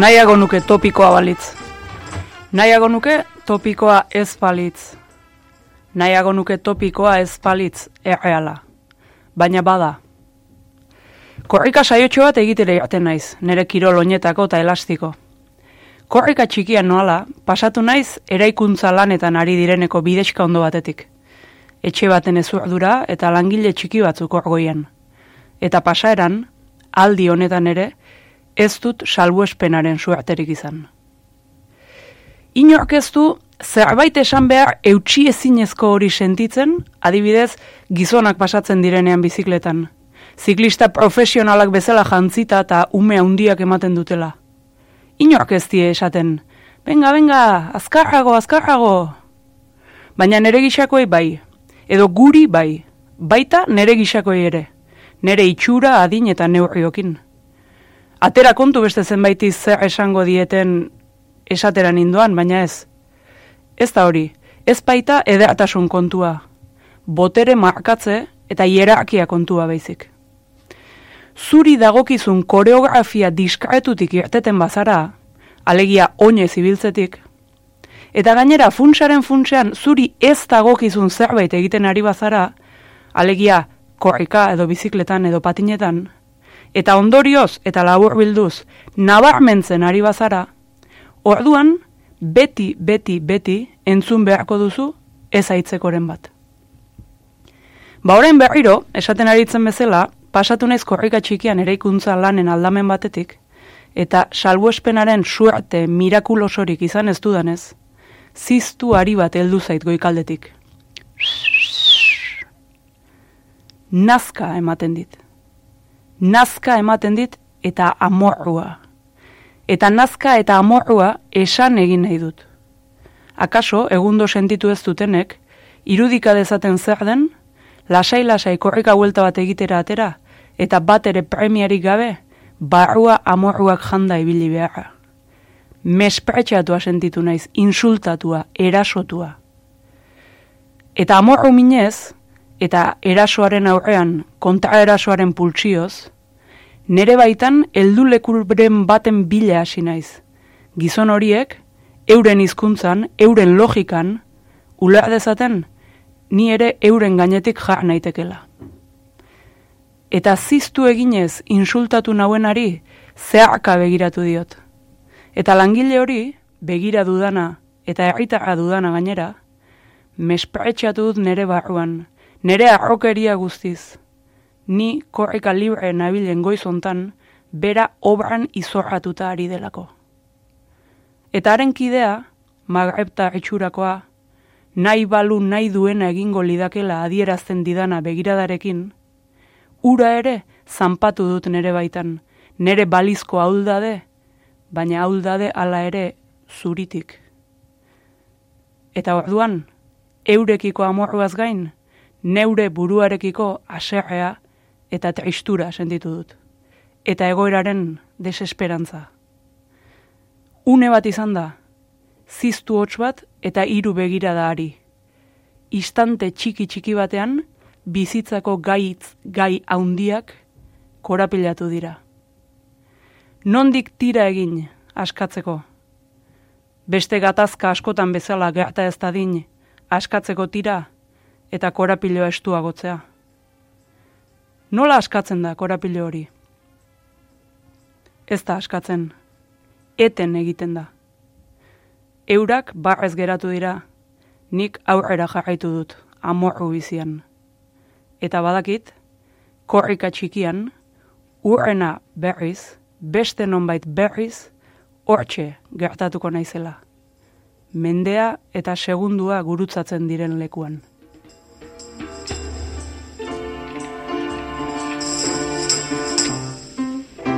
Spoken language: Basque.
Nahiago nuke topikoa balitz. Nahiago nuke topikoa ez balitz. Nahiago nuke topikoa ez balitz erreala. Baina bada. Korrika saiotxo bat egitere jaten naiz, nire kirol oinetako eta elastiko. Korrika txikian noala, pasatu naiz eraikuntza lanetan ari direneko bidexka ondo batetik. Etxe baten ezurdura eta langile txiki batzuk orgoian. Eta pasaeran, aldi honetan ere, ez dut salbuespenaren suerterik izan. Inork ez du zerbait esan behar eutxi ezinezko hori sentitzen, adibidez gizonak pasatzen direnean bizikletan. Ziklista profesionalak bezala jantzita eta ume handiak ematen dutela. Inork ez die esaten, benga, benga, azkarrago, azkarrago. Baina nere gixakoi bai, edo guri bai, baita nere gixakoi ere, nere itxura adin eta neurriokin atera kontu beste zenbaiti zer esango dieten esateran indoan, baina ez. Ez da hori, ez baita edatasun kontua. Botere markatze eta hierarkia kontua baizik. Zuri dagokizun koreografia diskaretutik irteten bazara, alegia oinez ibiltzetik, eta gainera funtsaren funtsean zuri ez dagokizun zerbait egiten ari bazara, alegia korrika edo bizikletan edo patinetan, eta ondorioz eta labur bilduz nabarmentzen ari bazara, orduan beti, beti, beti entzun beharko duzu ez aitzekoren bat. Ba horren berriro, esaten aritzen bezala, pasatu naiz korrika txikian eraikuntza lanen aldamen batetik, eta salbuespenaren suerte mirakulosorik izan ez dudanez, ziztu ari bat heldu zait goikaldetik. Nazka ematen dit nazka ematen dit eta amorrua. Eta nazka eta amorrua esan egin nahi dut. Akaso, egundo sentitu ez dutenek, irudika dezaten zer den, lasai-lasai korrika huelta bat egitera atera, eta bat ere premiarik gabe, barrua amorruak janda ibili beharra. Mespretxatua sentitu naiz, insultatua, erasotua. Eta amorru minez, eta erasoaren aurrean kontra erasoaren pultsioz, nere baitan heldu lekurbren baten bile hasi naiz. Gizon horiek, euren hizkuntzan, euren logikan, uler dezaten, ni ere euren gainetik jar naitekela. Eta ziztu eginez insultatu nauenari, zeharka begiratu diot. Eta langile hori, begira dudana eta erritarra dudana gainera, mespretxatu dut nere barruan, Nere arrokeria guztiz, ni korrika libre nabilen goizontan, bera obran izorratuta ari delako. Eta haren kidea, magrepta etxurakoa, nahi balu nahi duena egingo lidakela adierazten didana begiradarekin, ura ere zanpatu dut nere baitan, nere balizko hauldade, baina hauldade ala ere zuritik. Eta orduan, eurekiko amorruaz gain, neure buruarekiko aserrea eta tristura sentitu dut. Eta egoeraren desesperantza. Une bat izan da, ziztu hots bat eta hiru begira da ari. Istante txiki txiki batean, bizitzako gaitz gai haundiak korapilatu dira. Nondik tira egin askatzeko? Beste gatazka askotan bezala gerta ez da din, askatzeko tira, eta korapiloa estuagotzea. Nola askatzen da korapilo hori? Ez da askatzen, eten egiten da. Eurak barrez geratu dira, nik aurrera jarraitu dut, amorru bizian. Eta badakit, korrika txikian, urrena berriz, beste nonbait berriz, hortxe gertatuko naizela. Mendea eta segundua gurutzatzen diren lekuan.